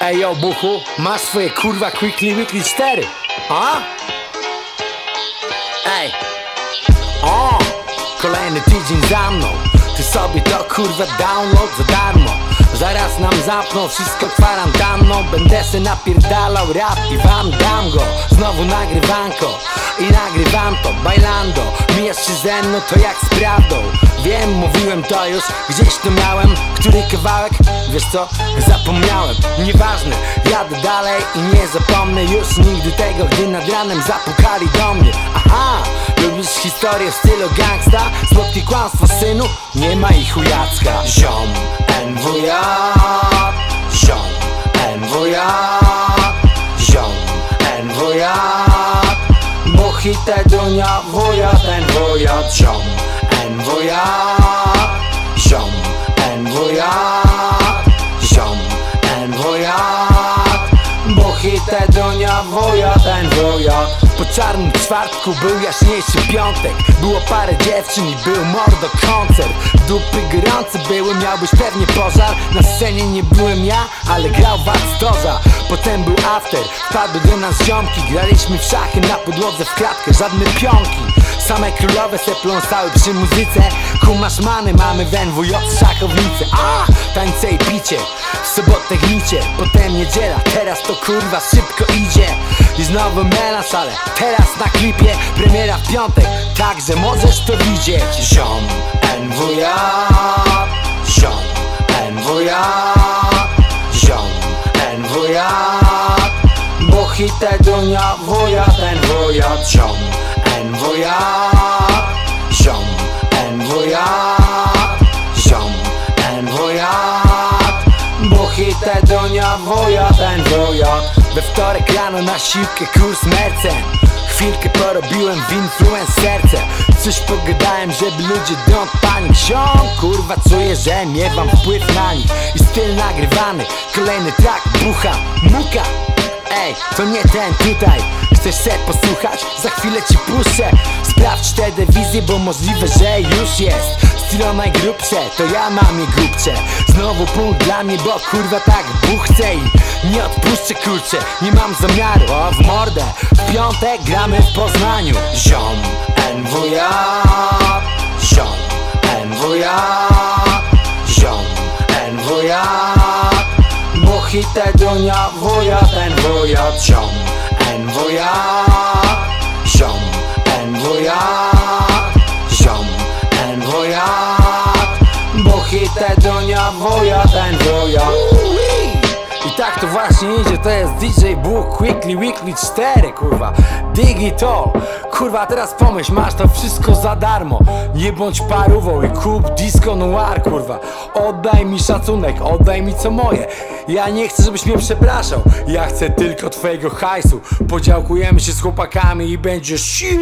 Ej yo, buchu, masz swoje kurwa Quickly Weekly 4, a? Ej, o, kolejny tydzień za mną. Ty sobie to kurwa download za darmo. Zaraz nam zamkną wszystko kwarantanną. Będę se napierdalał rap i wam dam Znowu nagrywanko i nagrywam to Bailando, mijasz się ze mną to jak z prawdą Wiem, mówiłem to już, gdzieś to miałem Który kawałek? Wiesz co? Zapomniałem Nieważne, jadę dalej i nie zapomnę już nigdy tego Gdy nad ranem zapukali do mnie Aha, lubisz historię w stylu gangsta? Słodkie kłamstwo synu? Nie ma ich ujacka Ziom, NWJ Bo hite dunia wuja ten wuja Ziom, NWJ Ziom, NWJ Ziom, Po czarnym czwartku był jaśniejszy piątek. Było parę dziewczyn i był mordo koncert. Dupy gorące były, miał być pewnie pożar. Na scenie nie byłem ja, ale grał Wactoza Potem był after, wpadły do nas ziomki. Graliśmy w szachy na podłodze w kratkę, żadne pionki. Same królowe se pląsały przy muzyce. Kumasz many, mamy w NWJ szachownice A, tańce i picie, w sobotę gnicie. Potem niedziela, teraz to kurwa szybko idzie I znowu melanż, ale teraz na klipie Premiera w piątek, także możesz to widzieć. Ziom, NWJ Ziom, NWJ Ziom, NWJ Bo hite dunia wuja ten wuja Ziom, NWJ Ziom, NWJ Ziom, NWJ Bo hite dunia wuja ten wuja We wtorek rano na siłkę kurs mercen Chwilkę porobiłem w influencerce. Coś pogadałem, żeby ludzie don't panic. Ziom, kurwa czuję, że miewam wpływ na nich. I styl nagrywany, kolejny track bucha, muka. Ej, to nie ten tutaj. Chcesz se posłuchać? Za chwilę ci puszczę. Sprawdź te dewizje, bo możliwe, że już jest Stylo najgrubsze, to ja mam je grubcze Znowu punkt dla mnie, bo kurwa tak buchcę I nie odpuszczę kurczę, nie mam zamiaru. O w mordę, w piątek gramy w Poznaniu. Ziom, NWJ Ziom, NWJ Ziom, NWJ bo hite dunia wuja ten wuja Ziom, NWJ NWJ Bo hite dunia wuja ten wuja i tak to właśnie idzie, to jest DJ Book Quickly Weekly 4, kurwa. Digi to, kurwa teraz pomyśl, masz to wszystko za darmo. Nie bądź parówą i kup disco noir, kurwa. Oddaj mi szacunek, oddaj mi co moje. Ja nie chcę, żebyś mnie przepraszał. Ja chcę tylko twojego hajsu. Podziałkujemy się z chłopakami i będzie shit